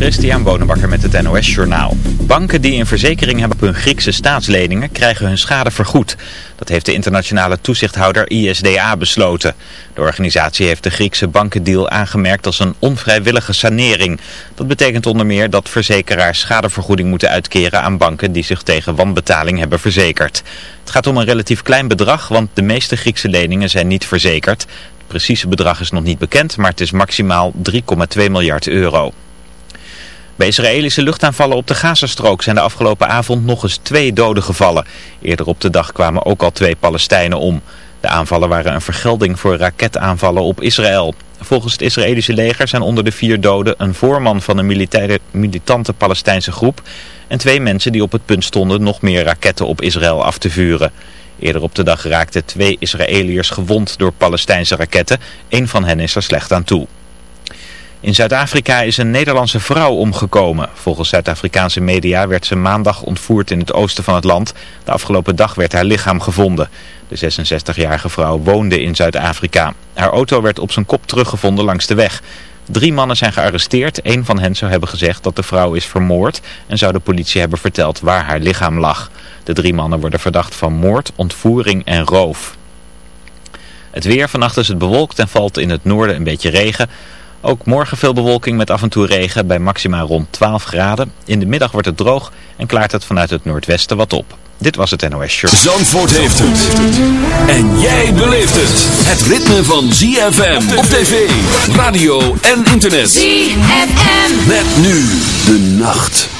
Christian Bonenbakker met het NOS Journaal. Banken die een verzekering hebben op hun Griekse staatsleningen krijgen hun schade vergoed. Dat heeft de internationale toezichthouder ISDA besloten. De organisatie heeft de Griekse bankendeal aangemerkt als een onvrijwillige sanering. Dat betekent onder meer dat verzekeraars schadevergoeding moeten uitkeren aan banken die zich tegen wanbetaling hebben verzekerd. Het gaat om een relatief klein bedrag, want de meeste Griekse leningen zijn niet verzekerd. Het precieze bedrag is nog niet bekend, maar het is maximaal 3,2 miljard euro. Bij Israëlische luchtaanvallen op de Gazastrook zijn de afgelopen avond nog eens twee doden gevallen. Eerder op de dag kwamen ook al twee Palestijnen om. De aanvallen waren een vergelding voor raketaanvallen op Israël. Volgens het Israëlische leger zijn onder de vier doden een voorman van een militante Palestijnse groep... en twee mensen die op het punt stonden nog meer raketten op Israël af te vuren. Eerder op de dag raakten twee Israëliërs gewond door Palestijnse raketten. Een van hen is er slecht aan toe. In Zuid-Afrika is een Nederlandse vrouw omgekomen. Volgens Zuid-Afrikaanse media werd ze maandag ontvoerd in het oosten van het land. De afgelopen dag werd haar lichaam gevonden. De 66-jarige vrouw woonde in Zuid-Afrika. Haar auto werd op zijn kop teruggevonden langs de weg. Drie mannen zijn gearresteerd. Een van hen zou hebben gezegd dat de vrouw is vermoord en zou de politie hebben verteld waar haar lichaam lag. De drie mannen worden verdacht van moord, ontvoering en roof. Het weer, vannacht is het bewolkt en valt in het noorden een beetje regen. Ook morgen veel bewolking met af en toe regen bij maxima rond 12 graden. In de middag wordt het droog en klaart het vanuit het noordwesten wat op. Dit was het NOS Show. Zandvoort heeft het. En jij beleeft het. Het ritme van ZFM op tv, radio en internet. ZFM. Met nu de nacht.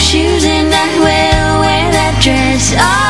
shoes and I will wear that dress. Oh.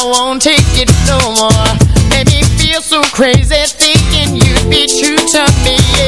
I won't take it no more. Made me feel so crazy thinking you'd be true to me.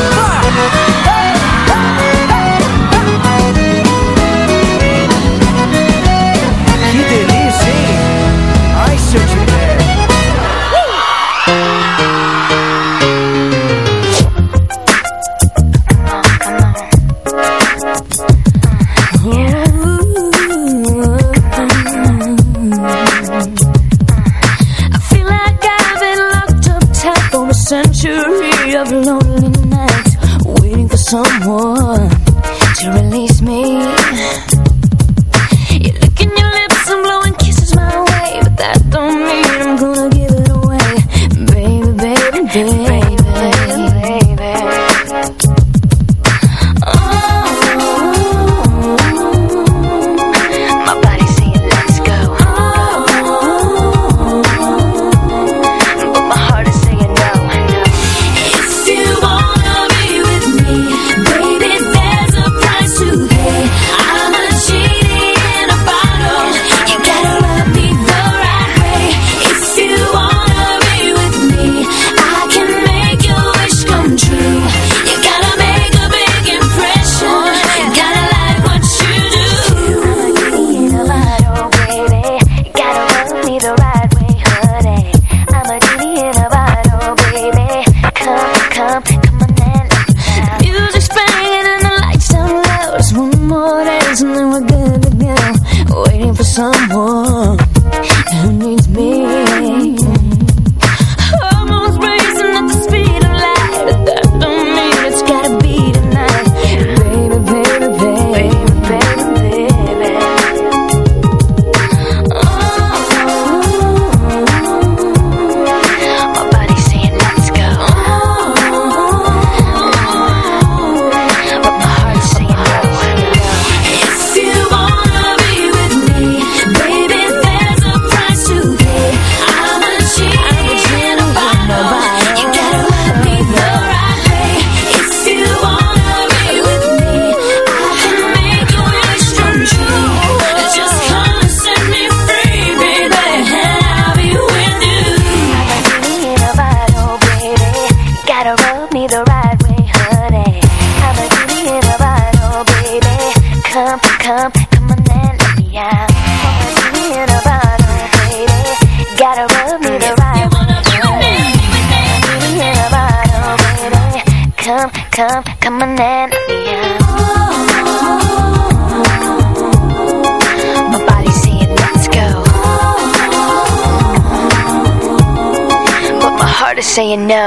saying no.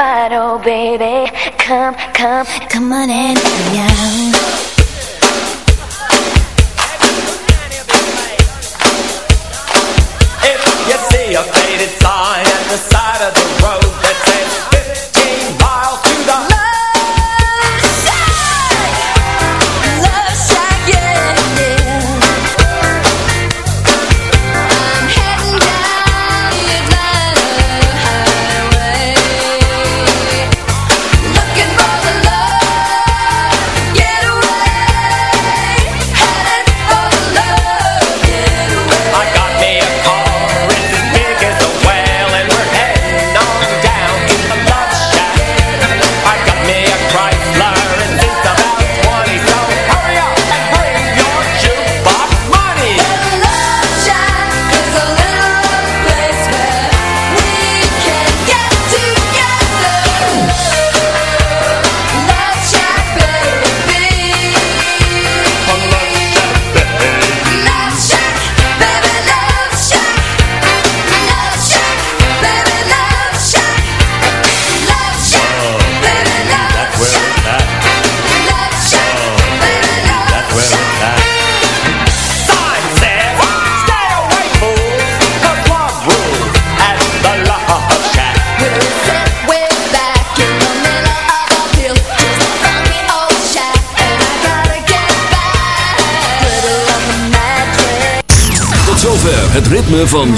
bottle, baby. Come, come, come on in, yeah.